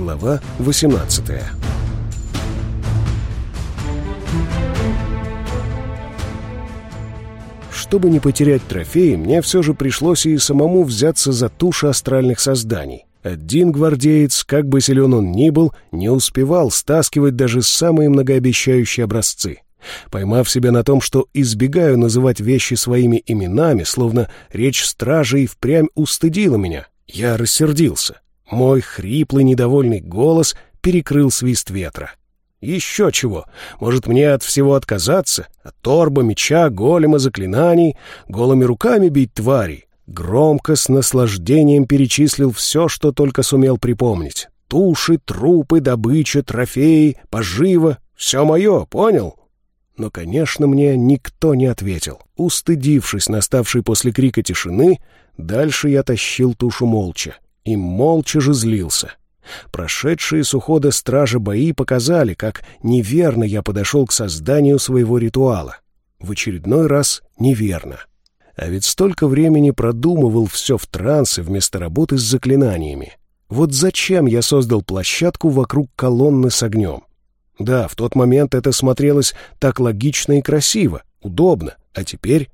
Глава 18 Чтобы не потерять трофеи, мне все же пришлось и самому взяться за туши астральных созданий. Один гвардеец, как бы силен он ни был, не успевал стаскивать даже самые многообещающие образцы. Поймав себя на том, что избегаю называть вещи своими именами, словно речь стражей впрямь устыдила меня, я рассердился. Мой хриплый недовольный голос перекрыл свист ветра. Еще чего? Может, мне от всего отказаться? От торба, меча, голема, заклинаний, голыми руками бить тварей? Громко, с наслаждением перечислил все, что только сумел припомнить. Туши, трупы, добыча, трофеи, поживо. Все мое, понял? Но, конечно, мне никто не ответил. Устыдившись наставшей после крика тишины, дальше я тащил тушу молча. И молча же злился. Прошедшие с ухода стражи бои показали, как неверно я подошел к созданию своего ритуала. В очередной раз неверно. А ведь столько времени продумывал все в трансе вместо работы с заклинаниями. Вот зачем я создал площадку вокруг колонны с огнем? Да, в тот момент это смотрелось так логично и красиво, удобно, а теперь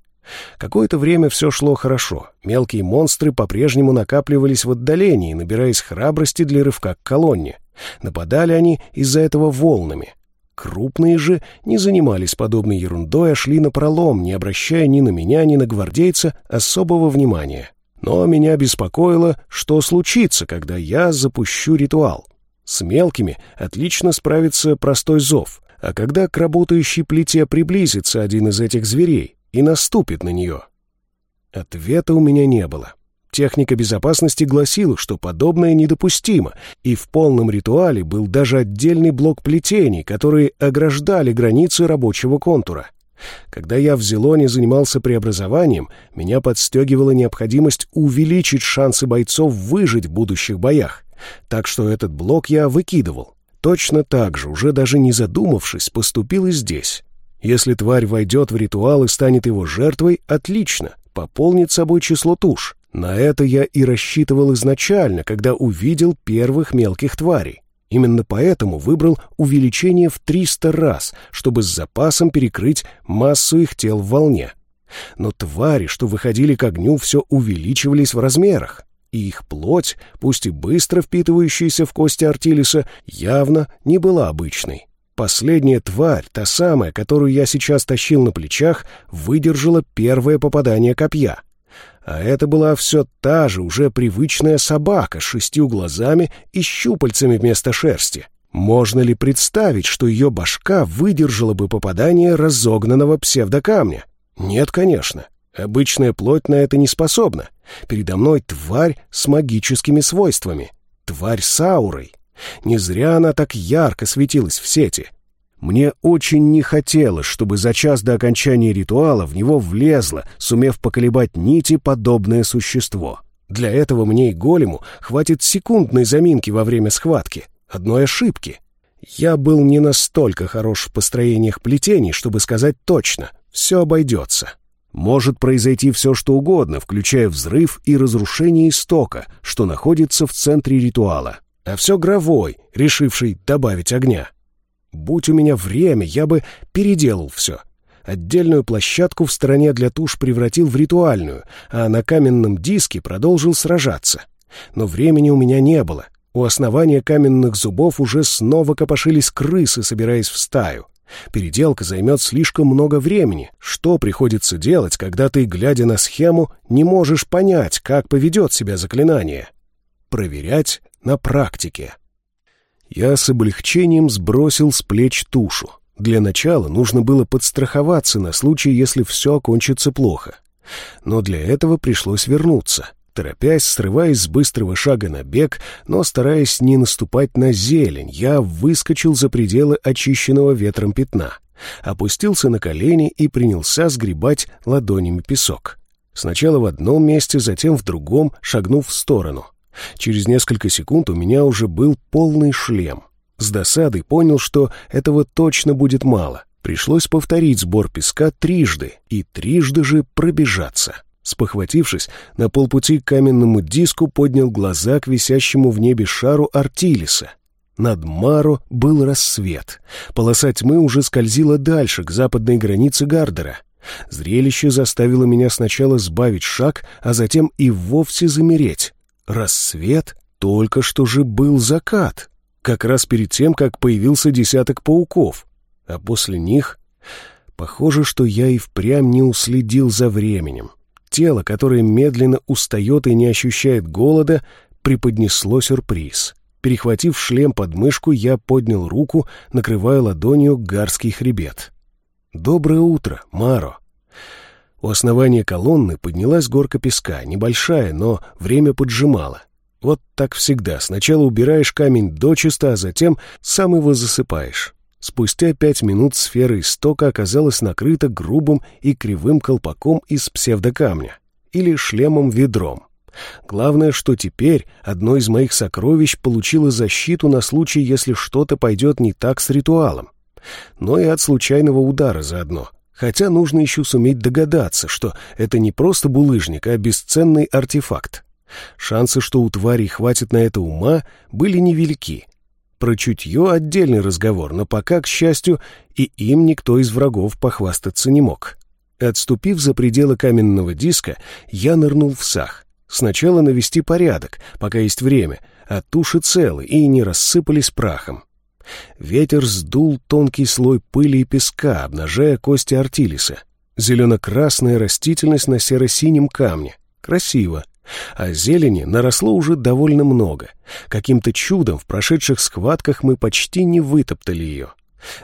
Какое-то время все шло хорошо. Мелкие монстры по-прежнему накапливались в отдалении, набираясь храбрости для рывка к колонне. Нападали они из-за этого волнами. Крупные же не занимались подобной ерундой, а шли на пролом, не обращая ни на меня, ни на гвардейца особого внимания. Но меня беспокоило, что случится, когда я запущу ритуал. С мелкими отлично справится простой зов, а когда к работающей плите приблизится один из этих зверей, и наступит на нее? Ответа у меня не было. Техника безопасности гласила, что подобное недопустимо, и в полном ритуале был даже отдельный блок плетений, которые ограждали границы рабочего контура. Когда я в Зелоне занимался преобразованием, меня подстегивала необходимость увеличить шансы бойцов выжить в будущих боях. Так что этот блок я выкидывал. Точно так же, уже даже не задумавшись, поступил и здесь. Если тварь войдет в ритуал и станет его жертвой, отлично, пополнит собой число туш. На это я и рассчитывал изначально, когда увидел первых мелких тварей. Именно поэтому выбрал увеличение в 300 раз, чтобы с запасом перекрыть массу их тел в волне. Но твари, что выходили к огню, все увеличивались в размерах, и их плоть, пусть и быстро впитывающаяся в кости Артилиса, явно не была обычной. Последняя тварь, та самая, которую я сейчас тащил на плечах, выдержала первое попадание копья. А это была все та же, уже привычная собака с шестью глазами и щупальцами вместо шерсти. Можно ли представить, что ее башка выдержала бы попадание разогнанного псевдокамня? Нет, конечно. Обычная плоть на это не способна. Передо мной тварь с магическими свойствами. Тварь с аурой. Не зря она так ярко светилась в сети. Мне очень не хотелось, чтобы за час до окончания ритуала в него влезло, сумев поколебать нити подобное существо. Для этого мне и голему хватит секундной заминки во время схватки, одной ошибки. Я был не настолько хорош в построениях плетений, чтобы сказать точно, все обойдется. Может произойти все, что угодно, включая взрыв и разрушение истока, что находится в центре ритуала а все Гровой, решивший добавить огня. Будь у меня время, я бы переделал все. Отдельную площадку в стороне для туш превратил в ритуальную, а на каменном диске продолжил сражаться. Но времени у меня не было. У основания каменных зубов уже снова копошились крысы, собираясь в стаю. Переделка займет слишком много времени. Что приходится делать, когда ты, глядя на схему, не можешь понять, как поведет себя заклинание? Проверять на практике. Я с облегчением сбросил с плеч тушу. Для начала нужно было подстраховаться на случай, если все окончится плохо. Но для этого пришлось вернуться. Торопясь, срываясь с быстрого шага на бег, но стараясь не наступать на зелень, я выскочил за пределы очищенного ветром пятна, опустился на колени и принялся сгребать ладонями песок. Сначала в одном месте, затем в другом, шагнув в сторону — Через несколько секунд у меня уже был полный шлем. С досадой понял, что этого точно будет мало. Пришлось повторить сбор песка трижды и трижды же пробежаться. Спохватившись, на полпути к каменному диску поднял глаза к висящему в небе шару Артилиса. Над Маро был рассвет. Полоса тьмы уже скользила дальше, к западной границе Гардера. Зрелище заставило меня сначала сбавить шаг, а затем и вовсе замереть. Рассвет? Только что же был закат. Как раз перед тем, как появился десяток пауков. А после них... Похоже, что я и впрямь не уследил за временем. Тело, которое медленно устает и не ощущает голода, преподнесло сюрприз. Перехватив шлем под мышку, я поднял руку, накрывая ладонью гарский хребет. «Доброе утро, Маро!» У основания колонны поднялась горка песка, небольшая, но время поджимало. Вот так всегда. Сначала убираешь камень дочисто, а затем сам его засыпаешь. Спустя пять минут сфера истока оказалась накрыта грубым и кривым колпаком из псевдокамня или шлемом-ведром. Главное, что теперь одно из моих сокровищ получило защиту на случай, если что-то пойдет не так с ритуалом. Но и от случайного удара заодно. Хотя нужно еще суметь догадаться, что это не просто булыжник, а бесценный артефакт. Шансы, что у тварей хватит на это ума, были невелики. Про чутье отдельный разговор, но пока, к счастью, и им никто из врагов похвастаться не мог. Отступив за пределы каменного диска, я нырнул в сах. Сначала навести порядок, пока есть время, а туши целы и не рассыпались прахом. Ветер сдул тонкий слой пыли и песка, обнажая кости артилиса. Зелено-красная растительность на серо-синем камне. Красиво а зелени наросло уже довольно много. Каким-то чудом в прошедших схватках мы почти не вытоптали ее.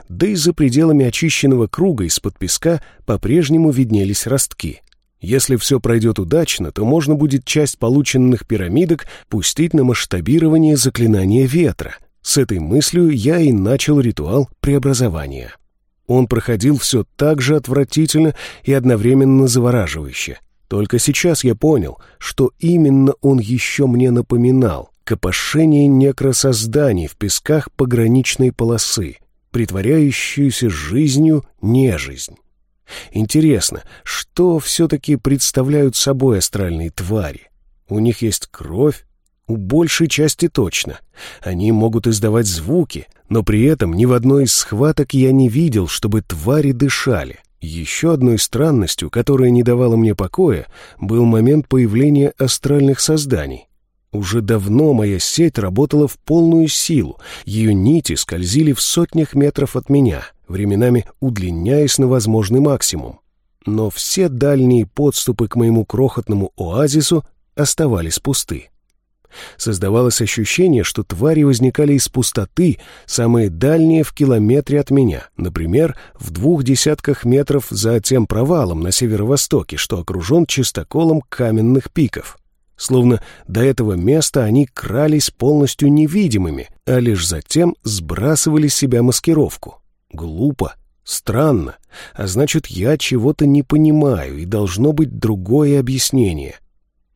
Да и за пределами очищенного круга из-под песка по-прежнему виднелись ростки. Если все пройдет удачно, то можно будет часть полученных пирамидок пустить на масштабирование заклинания ветра. С этой мыслью я и начал ритуал преобразования. Он проходил все так же отвратительно и одновременно завораживающе. Только сейчас я понял, что именно он еще мне напоминал. Копошение некросозданий в песках пограничной полосы, притворяющуюся жизнью нежизнь. Интересно, что все-таки представляют собой астральные твари? У них есть кровь? У большей части точно. Они могут издавать звуки, но при этом ни в одной из схваток я не видел, чтобы твари дышали. Еще одной странностью, которая не давала мне покоя, был момент появления астральных созданий. Уже давно моя сеть работала в полную силу, ее нити скользили в сотнях метров от меня, временами удлиняясь на возможный максимум. Но все дальние подступы к моему крохотному оазису оставались пусты. Создавалось ощущение, что твари возникали из пустоты, самые дальние в километре от меня, например, в двух десятках метров за тем провалом на северо-востоке, что окружен чистоколом каменных пиков. Словно до этого места они крались полностью невидимыми, а лишь затем сбрасывали с себя маскировку. Глупо, странно, а значит, я чего-то не понимаю, и должно быть другое объяснение.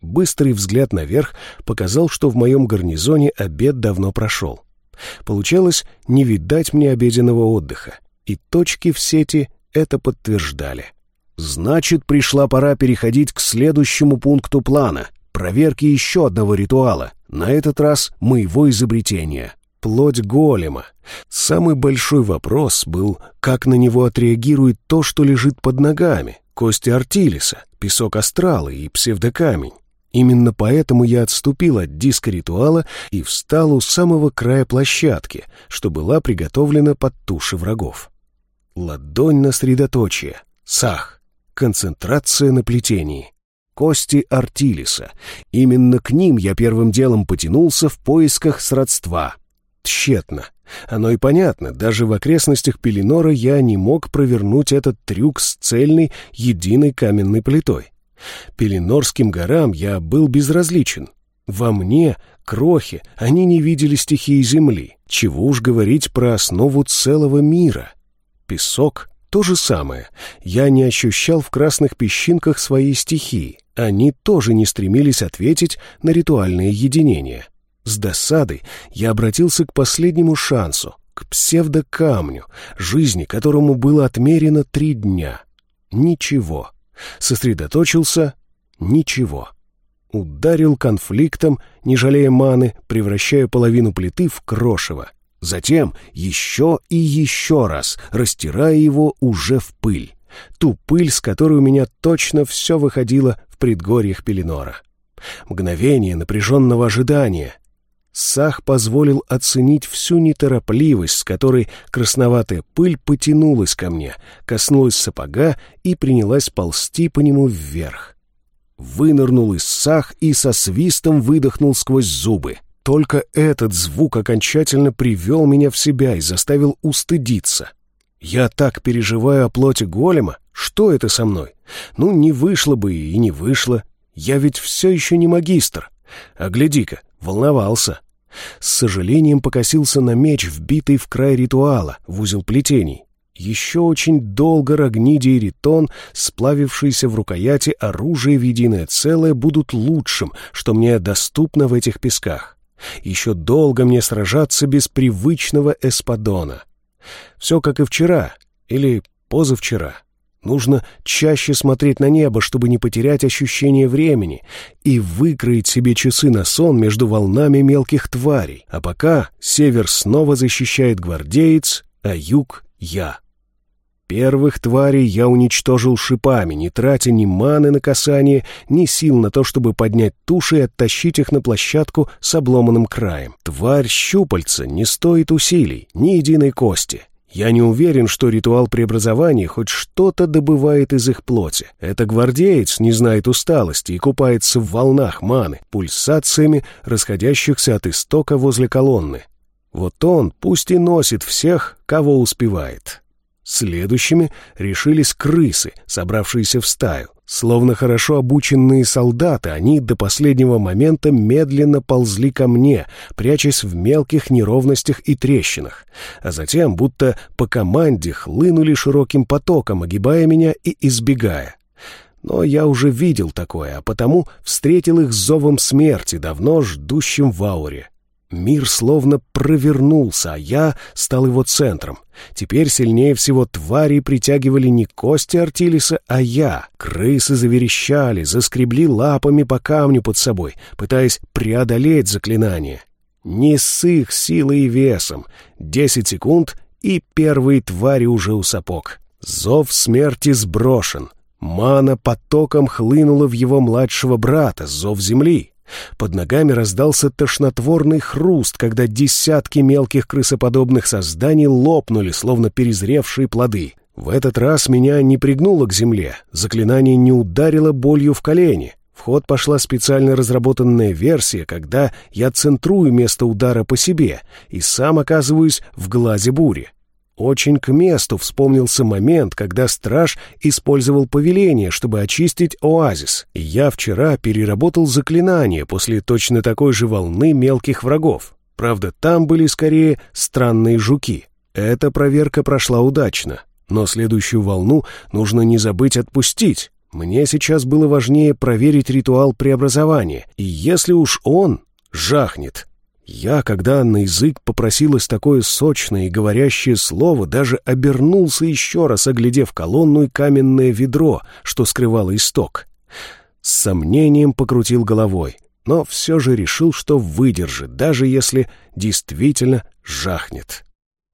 Быстрый взгляд наверх показал, что в моем гарнизоне обед давно прошел. Получалось не видать мне обеденного отдыха, и точки в сети это подтверждали. Значит, пришла пора переходить к следующему пункту плана — проверки еще одного ритуала, на этот раз моего изобретения — плоть голема. Самый большой вопрос был, как на него отреагирует то, что лежит под ногами — кости Артилиса, песок астрала и псевдокамень. Именно поэтому я отступил от диска ритуала и встал у самого края площадки, что была приготовлена под туши врагов. Ладонь на средоточие, сах, концентрация на плетении, кости Артилиса. Именно к ним я первым делом потянулся в поисках сродства. Тщетно. Оно и понятно, даже в окрестностях Пеленора я не мог провернуть этот трюк с цельной, единой каменной плитой. Пеленорским горам я был безразличен. Во мне, крохи, они не видели стихии земли. Чего уж говорить про основу целого мира. Песок — то же самое. Я не ощущал в красных песчинках своей стихии. Они тоже не стремились ответить на ритуальное единение. С досадой я обратился к последнему шансу, к псевдокамню, жизни которому было отмерено три дня. Ничего. Сосредоточился. Ничего. Ударил конфликтом, не жалея маны, превращая половину плиты в крошево. Затем еще и еще раз, растирая его уже в пыль. Ту пыль, с которой у меня точно все выходило в предгорьях Пеленора. Мгновение напряженного ожидания. Сах позволил оценить всю неторопливость, с которой красноватая пыль потянулась ко мне, коснулась сапога и принялась ползти по нему вверх. Вынырнул из сах и со свистом выдохнул сквозь зубы. Только этот звук окончательно привел меня в себя и заставил устыдиться. Я так переживаю о плоти голема. Что это со мной? Ну, не вышло бы и не вышло. Я ведь все еще не магистр. А гляди-ка, волновался. С сожалением покосился на меч, вбитый в край ритуала, в узел плетений. Еще очень долго Рогниди и Ритон, сплавившиеся в рукояти оружие в единое целое, будут лучшим, что мне доступно в этих песках. Еще долго мне сражаться без привычного эспадона. Все как и вчера, или позавчера. Нужно чаще смотреть на небо, чтобы не потерять ощущение времени, и выкроить себе часы на сон между волнами мелких тварей. А пока север снова защищает гвардеец, а юг — я. Первых тварей я уничтожил шипами, не тратя ни маны на касание, ни сил на то, чтобы поднять туши и оттащить их на площадку с обломанным краем. Тварь щупальца не стоит усилий, ни единой кости. Я не уверен, что ритуал преобразования хоть что-то добывает из их плоти. Это гвардеец не знает усталости и купается в волнах маны, пульсациями, расходящихся от истока возле колонны. Вот он пусть и носит всех, кого успевает. Следующими решились крысы, собравшиеся в стаю. Словно хорошо обученные солдаты, они до последнего момента медленно ползли ко мне, прячась в мелких неровностях и трещинах, а затем, будто по команде, хлынули широким потоком, огибая меня и избегая. Но я уже видел такое, а потому встретил их с зовом смерти, давно ждущим в ауре. Мир словно провернулся, а я стал его центром. Теперь сильнее всего твари притягивали не кости Артилиса, а я. Крысы заверещали, заскребли лапами по камню под собой, пытаясь преодолеть заклинание. Не с их силой и весом. Десять секунд, и первые твари уже у сапог. Зов смерти сброшен. Мана потоком хлынула в его младшего брата, зов земли. Под ногами раздался тошнотворный хруст, когда десятки мелких крысоподобных созданий лопнули, словно перезревшие плоды. В этот раз меня не пригнуло к земле, заклинание не ударило болью в колени. В ход пошла специально разработанная версия, когда я центрую место удара по себе и сам оказываюсь в глазе бури. Очень к месту вспомнился момент, когда страж использовал повеление, чтобы очистить оазис. И я вчера переработал заклинание после точно такой же волны мелких врагов. Правда, там были скорее странные жуки. Эта проверка прошла удачно. Но следующую волну нужно не забыть отпустить. Мне сейчас было важнее проверить ритуал преобразования. И если уж он жахнет, я, когда на язык попросилось такое сочное и говорящее слово, даже обернулся еще раз, оглядев колонну и каменное ведро, что скрывало исток. С сомнением покрутил головой, но все же решил, что выдержит, даже если действительно жахнет.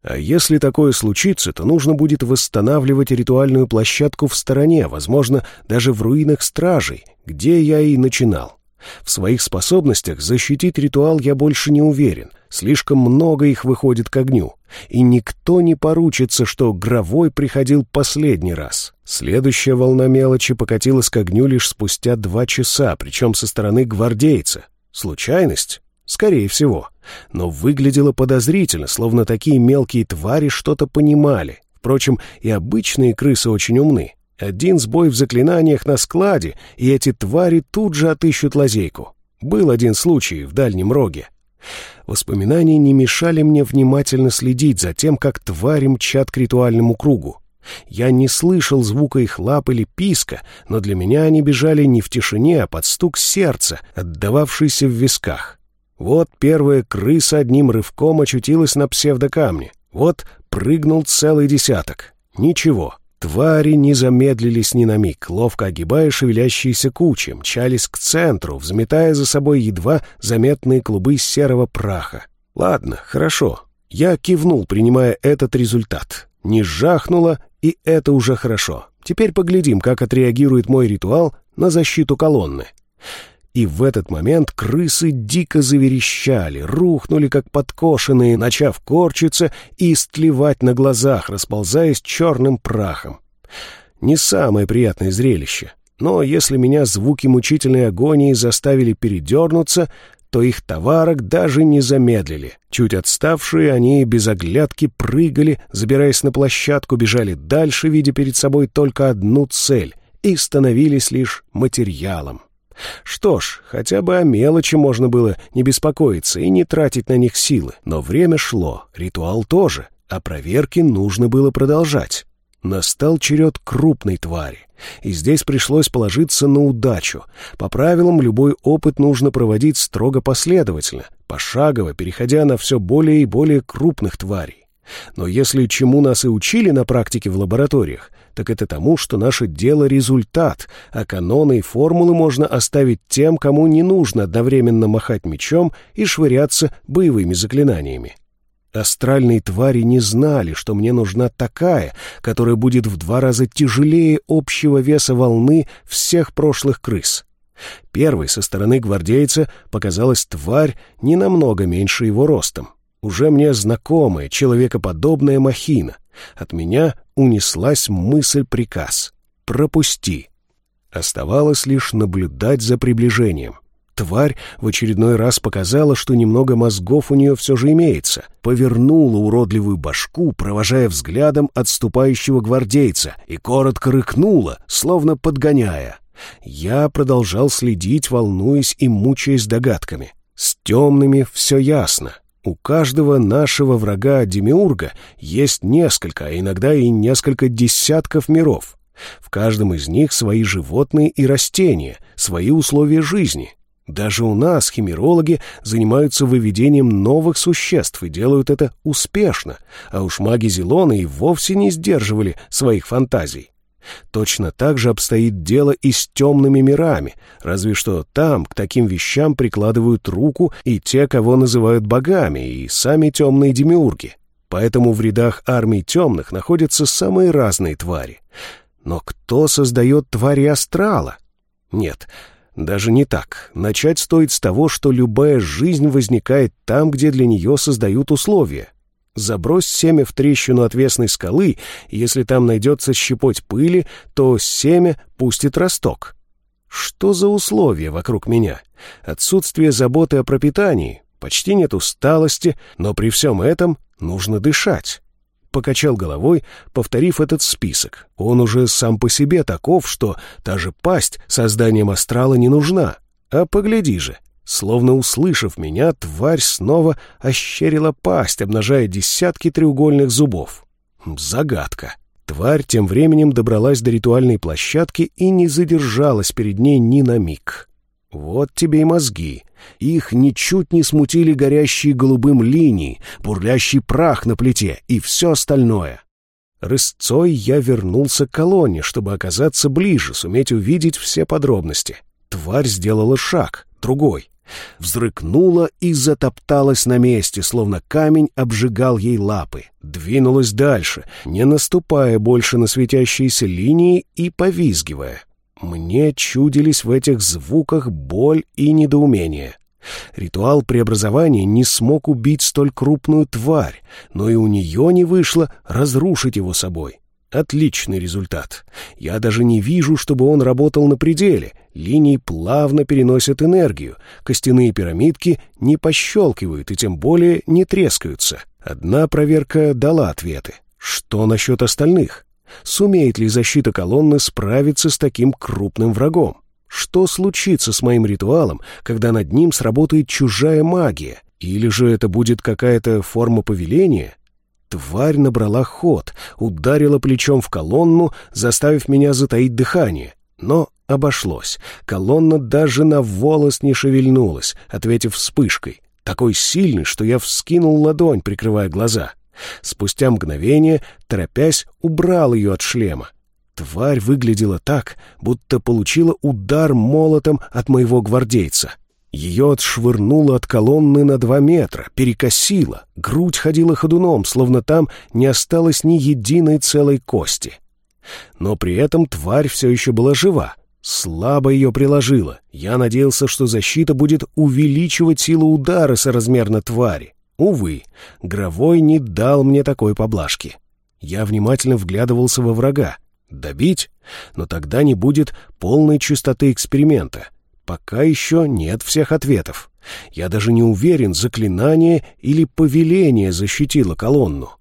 А если такое случится, то нужно будет восстанавливать ритуальную площадку в стороне, возможно, даже в руинах стражей, где я и начинал. В своих способностях защитить ритуал я больше не уверен. Слишком много их выходит к огню. И никто не поручится, что Гровой приходил последний раз. Следующая волна мелочи покатилась к огню лишь спустя два часа, причем со стороны гвардейца. Случайность? Скорее всего. Но выглядело подозрительно, словно такие мелкие твари что-то понимали. Впрочем, и обычные крысы очень умны. Один сбой в заклинаниях на складе, и эти твари тут же отыщут лазейку. Был один случай в Дальнем Роге. Воспоминания не мешали мне внимательно следить за тем, как твари мчат к ритуальному кругу. Я не слышал звука их лап или писка, но для меня они бежали не в тишине, а под стук сердца, отдававшийся в висках. Вот первая крыса одним рывком очутилась на псевдокамне. Вот прыгнул целый десяток. Ничего, Твари не замедлились ни на миг, ловко огибая шевелящиеся кучи, мчались к центру, взметая за собой едва заметные клубы серого праха. Ладно, хорошо. Я кивнул, принимая этот результат. Не жахнуло, и это уже хорошо. Теперь поглядим, как отреагирует мой ритуал на защиту колонны. И в этот момент крысы дико заверещали, рухнули как подкошенные, начав корчиться и истлевать на глазах, расползаясь черным прахом. Не самое приятное зрелище, но если меня звуки мучительной агонии заставили передернуться, то их товарок даже не замедлили. Чуть отставшие, они без оглядки прыгали, забираясь на площадку, бежали дальше, видя перед собой только одну цель, и становились лишь материалом. Что ж, хотя бы о мелочи можно было не беспокоиться и не тратить на них силы. Но время шло, ритуал тоже, а проверки нужно было продолжать. Настал черед крупной твари, и здесь пришлось положиться на удачу. По правилам, любой опыт нужно проводить строго последовательно, пошагово, переходя на все более и более крупных тварей. Но если чему нас и учили на практике в лабораториях, так это тому, что наше дело — результат, а каноны и формулы можно оставить тем, кому не нужно одновременно махать мечом и швыряться боевыми заклинаниями. Астральные твари не знали, что мне нужна такая, которая будет в два раза тяжелее общего веса волны всех прошлых крыс. Первой со стороны гвардейца показалась тварь не намного меньше его ростом. Уже мне знакомая, человекоподобная махина. От меня унеслась мысль-приказ «Пропусти». Оставалось лишь наблюдать за приближением. Тварь в очередной раз показала, что немного мозгов у нее все же имеется. Повернула уродливую башку, провожая взглядом отступающего гвардейца, и коротко рыкнула, словно подгоняя. Я продолжал следить, волнуясь и мучаясь догадками. С темными все ясно. У каждого нашего врага Демиурга есть несколько, а иногда и несколько десятков миров. В каждом из них свои животные и растения, свои условия жизни. Даже у нас химерологи занимаются выведением новых существ и делают это успешно, а уж маги Зелона и вовсе не сдерживали своих фантазий. Точно так же обстоит дело и с темными мирами, разве что там к таким вещам прикладывают руку и те, кого называют богами, и сами темные демиурги. Поэтому в рядах армий темных находятся самые разные твари. Но кто создает твари астрала? Нет, даже не так. Начать стоит с того, что любая жизнь возникает там, где для нее создают условия. Забрось семя в трещину отвесной скалы, если там найдется щепоть пыли, то семя пустит росток. Что за условия вокруг меня? Отсутствие заботы о пропитании, почти нет усталости, но при всем этом нужно дышать. Покачал головой, повторив этот список. Он уже сам по себе таков, что та же пасть созданием астрала не нужна. А погляди же, Словно услышав меня, тварь снова ощерила пасть, обнажая десятки треугольных зубов. Загадка. Тварь тем временем добралась до ритуальной площадки и не задержалась перед ней ни на миг. Вот тебе и мозги. Их ничуть не смутили горящие голубым линии, бурлящий прах на плите и все остальное. Рысцой я вернулся к колонне, чтобы оказаться ближе, суметь увидеть все подробности. Тварь сделала шаг, другой взрыкнула и затопталась на месте, словно камень обжигал ей лапы. Двинулась дальше, не наступая больше на светящиеся линии и повизгивая. Мне чудились в этих звуках боль и недоумение. Ритуал преобразования не смог убить столь крупную тварь, но и у нее не вышло разрушить его собой. Отличный результат. Я даже не вижу, чтобы он работал на пределе. Линии плавно переносят энергию. Костяные пирамидки не пощелкивают и тем более не трескаются. Одна проверка дала ответы. Что насчет остальных? Сумеет ли защита колонны справиться с таким крупным врагом? Что случится с моим ритуалом, когда над ним сработает чужая магия? Или же это будет какая-то форма повеления? Тварь набрала ход, ударила плечом в колонну, заставив меня затаить дыхание. Но обошлось. Колонна даже на волос не шевельнулась, ответив вспышкой. Такой сильный, что я вскинул ладонь, прикрывая глаза. Спустя мгновение, торопясь, убрал ее от шлема. Тварь выглядела так, будто получила удар молотом от моего гвардейца. Ее отшвырнуло от колонны на два метра, перекосило, грудь ходила ходуном, словно там не осталось ни единой целой кости. Но при этом тварь все еще была жива. Слабо ее приложило. Я надеялся, что защита будет увеличивать силу удара соразмерно твари. Увы, Гровой не дал мне такой поблажки. Я внимательно вглядывался во врага. Добить? Но тогда не будет полной чистоты эксперимента. Пока еще нет всех ответов. Я даже не уверен, заклинание или повеление защитило колонну.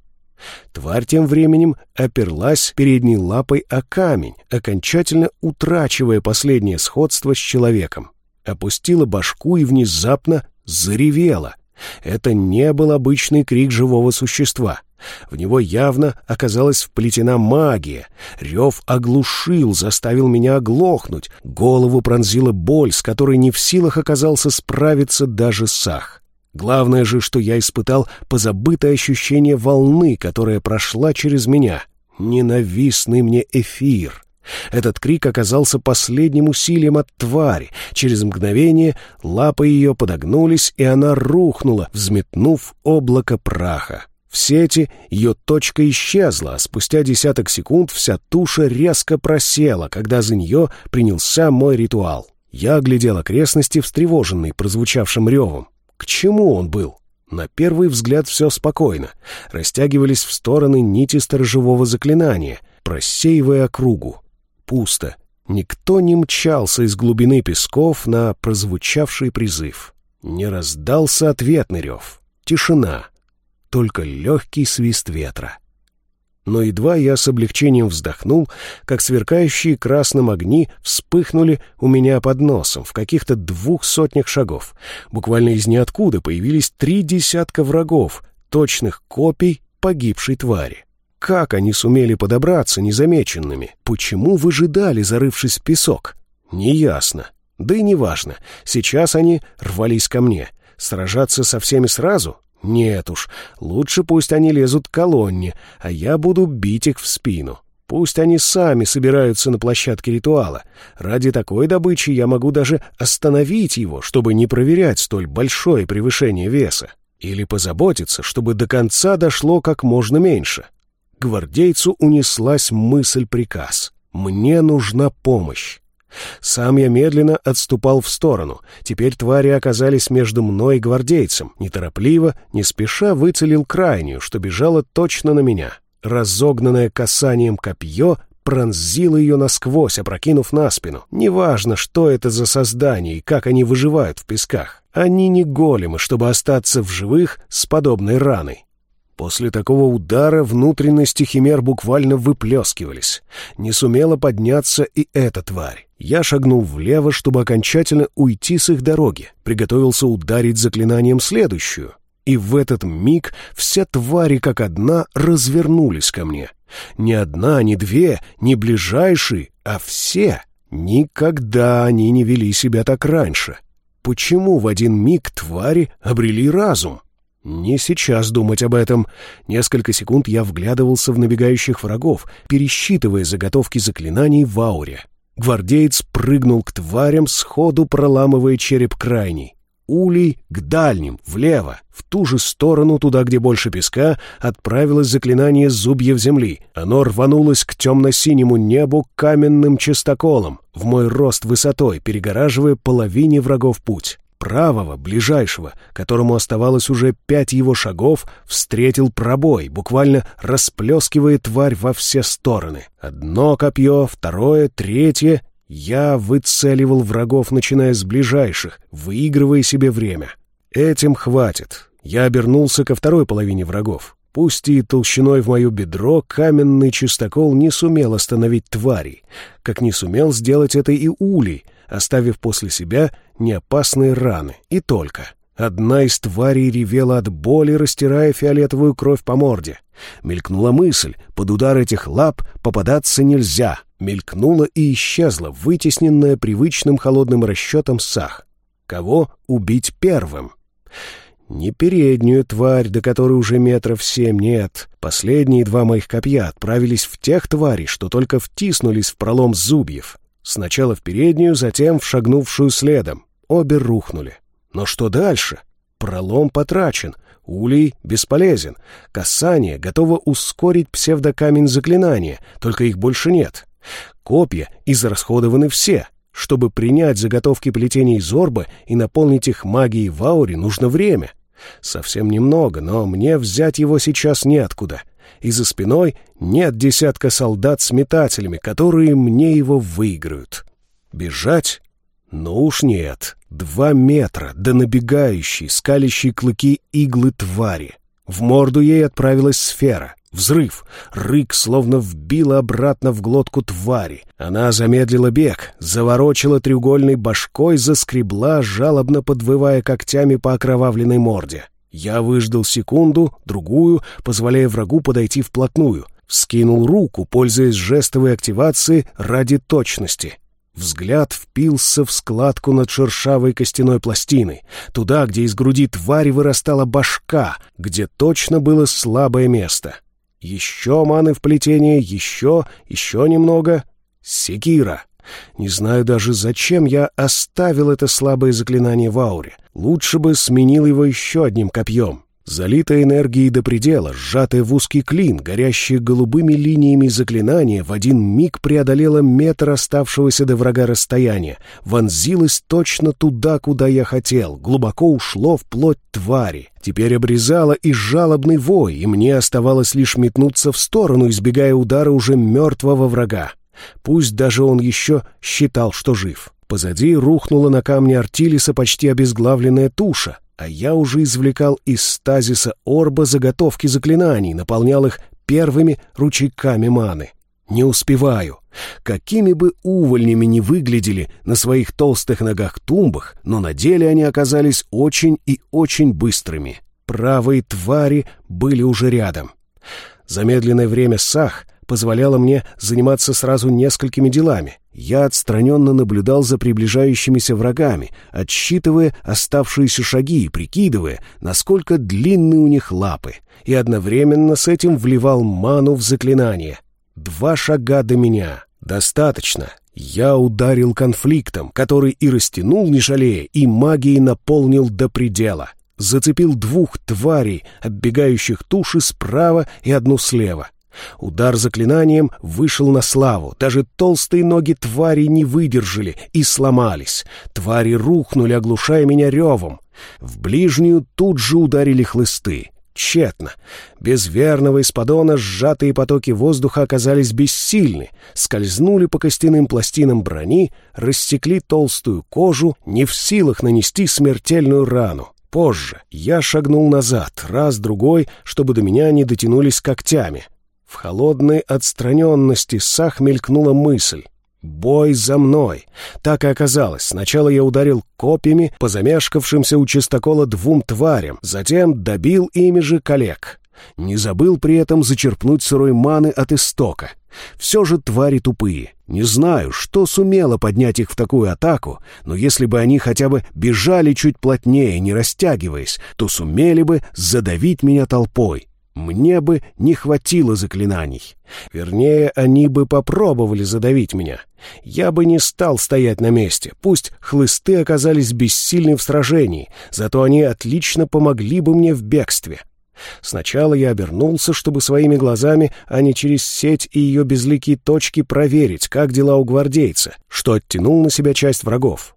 Тварь тем временем оперлась передней лапой о камень, окончательно утрачивая последнее сходство с человеком. Опустила башку и внезапно заревела. Это не был обычный крик живого существа — в него явно оказалась вплетена магия. Рев оглушил, заставил меня оглохнуть. Голову пронзила боль, с которой не в силах оказался справиться даже Сах. Главное же, что я испытал позабытое ощущение волны, которая прошла через меня. Ненавистный мне эфир. Этот крик оказался последним усилием от твари. Через мгновение лапы ее подогнулись, и она рухнула, взметнув облако праха. В сети ее точка исчезла, а спустя десяток секунд вся туша резко просела, когда за нее принялся мой ритуал. Я оглядел окрестности, встревоженный прозвучавшим ревом. К чему он был? На первый взгляд все спокойно. Растягивались в стороны нити сторожевого заклинания, просеивая округу. Пусто. Никто не мчался из глубины песков на прозвучавший призыв. Не раздался ответный рев. Тишина только легкий свист ветра. Но едва я с облегчением вздохнул, как сверкающие красным огни вспыхнули у меня под носом в каких-то двух сотнях шагов. Буквально из ниоткуда появились три десятка врагов, точных копий погибшей твари. Как они сумели подобраться незамеченными? Почему выжидали, зарывшись в песок? Неясно. Да и неважно. Сейчас они рвались ко мне. Сражаться со всеми сразу? Нет уж, лучше пусть они лезут к колонне, а я буду бить их в спину. Пусть они сами собираются на площадке ритуала. Ради такой добычи я могу даже остановить его, чтобы не проверять столь большое превышение веса. Или позаботиться, чтобы до конца дошло как можно меньше. Гвардейцу унеслась мысль-приказ. «Мне нужна помощь». Сам я медленно отступал в сторону. Теперь твари оказались между мной и гвардейцем. Неторопливо, не спеша выцелил крайнюю, что бежала точно на меня. Разогнанное касанием копье пронзило ее насквозь, опрокинув на спину. Неважно, что это за создание и как они выживают в песках. Они не големы, чтобы остаться в живых с подобной раной. После такого удара внутренности химер буквально выплескивались. Не сумела подняться и эта тварь. Я шагнул влево, чтобы окончательно уйти с их дороги, приготовился ударить заклинанием следующую. И в этот миг все твари как одна развернулись ко мне. Не одна, не две, не ближайшие, а все. Никогда они не вели себя так раньше. Почему в один миг твари обрели разум? Не сейчас думать об этом. Несколько секунд я вглядывался в набегающих врагов, пересчитывая заготовки заклинаний в ауре. Гвардеец прыгнул к тварям, сходу проламывая череп крайний. Улей к дальним, влево, в ту же сторону, туда, где больше песка, отправилось заклинание зубьев земли. Оно рванулось к темно-синему небу каменным частоколом, в мой рост высотой, перегораживая половине врагов путь правого, ближайшего, которому оставалось уже пять его шагов, встретил пробой, буквально расплескивая тварь во все стороны. Одно копье, второе, третье. Я выцеливал врагов, начиная с ближайших, выигрывая себе время. Этим хватит. Я обернулся ко второй половине врагов. Пусть и толщиной в мое бедро каменный чистокол не сумел остановить тварей, как не сумел сделать это и улей, оставив после себя неопасные раны. И только. Одна из тварей ревела от боли, растирая фиолетовую кровь по морде. Мелькнула мысль, под удар этих лап попадаться нельзя. Мелькнула и исчезла, вытесненная привычным холодным расчетом сах. Кого убить первым? Не переднюю тварь, до которой уже метров семь нет. Последние два моих копья отправились в тех тварей, что только втиснулись в пролом зубьев. Сначала в переднюю, затем в шагнувшую следом. Обе рухнули. Но что дальше? Пролом потрачен, улей бесполезен. Касание готово ускорить псевдокамень заклинания, только их больше нет. Копья израсходованы все. Чтобы принять заготовки плетений Зорба и наполнить их магией в ауре, нужно время. Совсем немного, но мне взять его сейчас неоткуда. И за спиной нет десятка солдат с метателями, которые мне его выиграют. Бежать? Ну уж нет. Два метра до набегающей, скалящей клыки иглы твари. В морду ей отправилась сфера. Взрыв. Рык словно вбила обратно в глотку твари. Она замедлила бег, заворочила треугольной башкой, заскребла, жалобно подвывая когтями по окровавленной морде. Я выждал секунду, другую, позволяя врагу подойти вплотную. Скинул руку, пользуясь жестовой активацией ради точности. Взгляд впился в складку над шершавой костяной пластиной, туда, где из груди твари вырастала башка, где точно было слабое место. Еще маны в плетение, еще, еще немного. Секира. Не знаю даже, зачем я оставил это слабое заклинание в ауре. Лучше бы сменил его еще одним копьем. Залитая энергией до предела, сжатая в узкий клин, горящая голубыми линиями заклинания, в один миг преодолела метр оставшегося до врага расстояния, вонзилась точно туда, куда я хотел, глубоко ушло в плоть твари. Теперь обрезала и жалобный вой, и мне оставалось лишь метнуться в сторону, избегая удара уже мертвого врага. Пусть даже он еще считал, что жив. Позади рухнула на камне Артилиса почти обезглавленная туша, а я уже извлекал из стазиса орба заготовки заклинаний, наполнял их первыми ручейками маны. Не успеваю. Какими бы увольнями ни выглядели на своих толстых ногах тумбах, но на деле они оказались очень и очень быстрыми. Правые твари были уже рядом. Замедленное время сах позволяло мне заниматься сразу несколькими делами. Я отстраненно наблюдал за приближающимися врагами, отсчитывая оставшиеся шаги и прикидывая, насколько длинны у них лапы, и одновременно с этим вливал ману в заклинание. Два шага до меня. Достаточно. Я ударил конфликтом, который и растянул, не жалея, и магией наполнил до предела. Зацепил двух тварей, оббегающих туши справа и одну слева. Удар заклинанием вышел на славу. Даже толстые ноги твари не выдержали и сломались. Твари рухнули, оглушая меня ревом. В ближнюю тут же ударили хлысты. Тщетно. Без верного исподона сжатые потоки воздуха оказались бессильны, скользнули по костяным пластинам брони, рассекли толстую кожу, не в силах нанести смертельную рану. Позже я шагнул назад, раз-другой, чтобы до меня не дотянулись когтями. В холодной отстраненности Сах мелькнула мысль. «Бой за мной!» Так и оказалось. Сначала я ударил копьями по замешкавшимся у чистокола двум тварям, затем добил ими же коллег. Не забыл при этом зачерпнуть сырой маны от истока. Все же твари тупые. Не знаю, что сумело поднять их в такую атаку, но если бы они хотя бы бежали чуть плотнее, не растягиваясь, то сумели бы задавить меня толпой. Мне бы не хватило заклинаний. Вернее, они бы попробовали задавить меня. Я бы не стал стоять на месте. Пусть хлысты оказались бессильны в сражении, зато они отлично помогли бы мне в бегстве. Сначала я обернулся, чтобы своими глазами, а не через сеть и ее безликие точки проверить, как дела у гвардейца, что оттянул на себя часть врагов.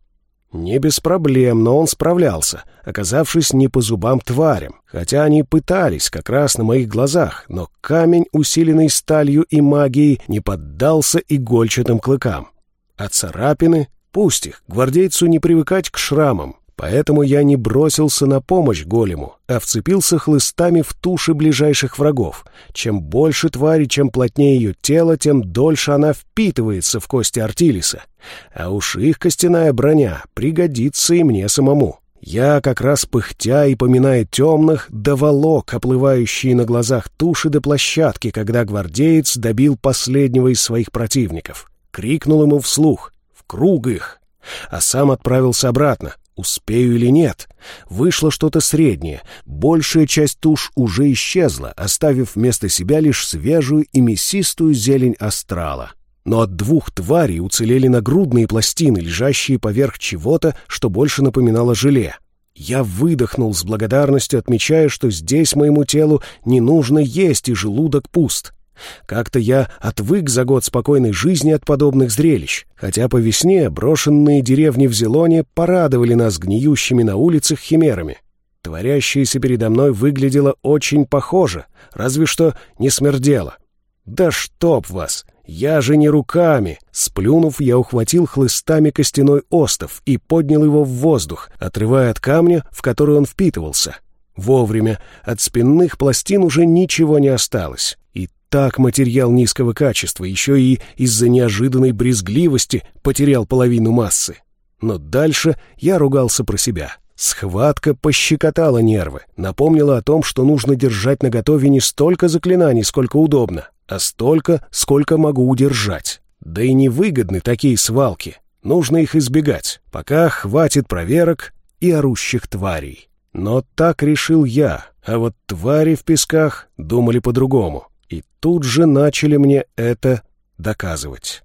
Не без проблем, но он справлялся, оказавшись не по зубам тварям. Хотя они пытались как раз на моих глазах, но камень, усиленный сталью и магией, не поддался игольчатым клыкам. А царапины? Пусть их, гвардейцу не привыкать к шрамам. Поэтому я не бросился на помощь голему, а вцепился хлыстами в туши ближайших врагов. Чем больше твари, чем плотнее ее тело, тем дольше она впитывается в кости Артилиса. А уж их костяная броня пригодится и мне самому. Я, как раз пыхтя и поминая темных, доволок оплывающие на глазах туши до площадки, когда гвардеец добил последнего из своих противников. Крикнул ему вслух «В круг их!» а сам отправился обратно, Успею или нет? Вышло что-то среднее. Большая часть туш уже исчезла, оставив вместо себя лишь свежую и мясистую зелень астрала. Но от двух тварей уцелели нагрудные пластины, лежащие поверх чего-то, что больше напоминало желе. Я выдохнул с благодарностью, отмечая, что здесь моему телу не нужно есть и желудок пуст. Как-то я отвык за год спокойной жизни от подобных зрелищ, хотя по весне брошенные деревни в Зелоне порадовали нас гниющими на улицах химерами. Творящееся передо мной выглядело очень похоже, разве что не смердело. «Да чтоб вас! Я же не руками!» Сплюнув, я ухватил хлыстами костяной остов и поднял его в воздух, отрывая от камня, в который он впитывался. Вовремя от спинных пластин уже ничего не осталось. Так материал низкого качества, еще и из-за неожиданной брезгливости потерял половину массы. Но дальше я ругался про себя. Схватка пощекотала нервы, напомнила о том, что нужно держать наготове не столько заклинаний, сколько удобно, а столько, сколько могу удержать. Да и невыгодны такие свалки. Нужно их избегать, пока хватит проверок и орущих тварей. Но так решил я, а вот твари в песках думали по-другому и тут же начали мне это доказывать.